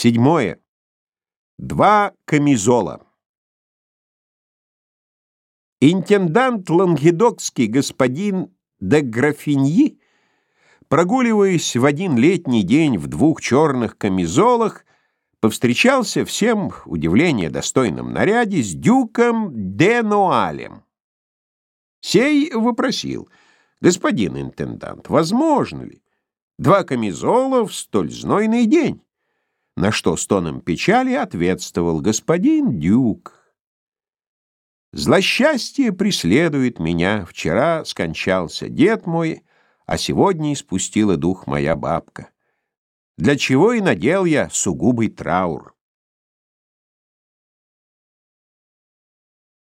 Седьмое. Два камизола. Интендант Лангедокский господин де Графиньи, прогуливаясь в один летний день в двух черных камизолах, повстречался всем удивление достойном наряде с дюком де Нуалем. Сей вопросил, господин интендант, возможно ли два камизола в столь знойный день? На что с тоном печали ответствовал господин дюк. Злосчастье преследует меня. Вчера скончался дед мой, а сегодня испустила дух моя бабка. Для чего и надел я сугубый траур.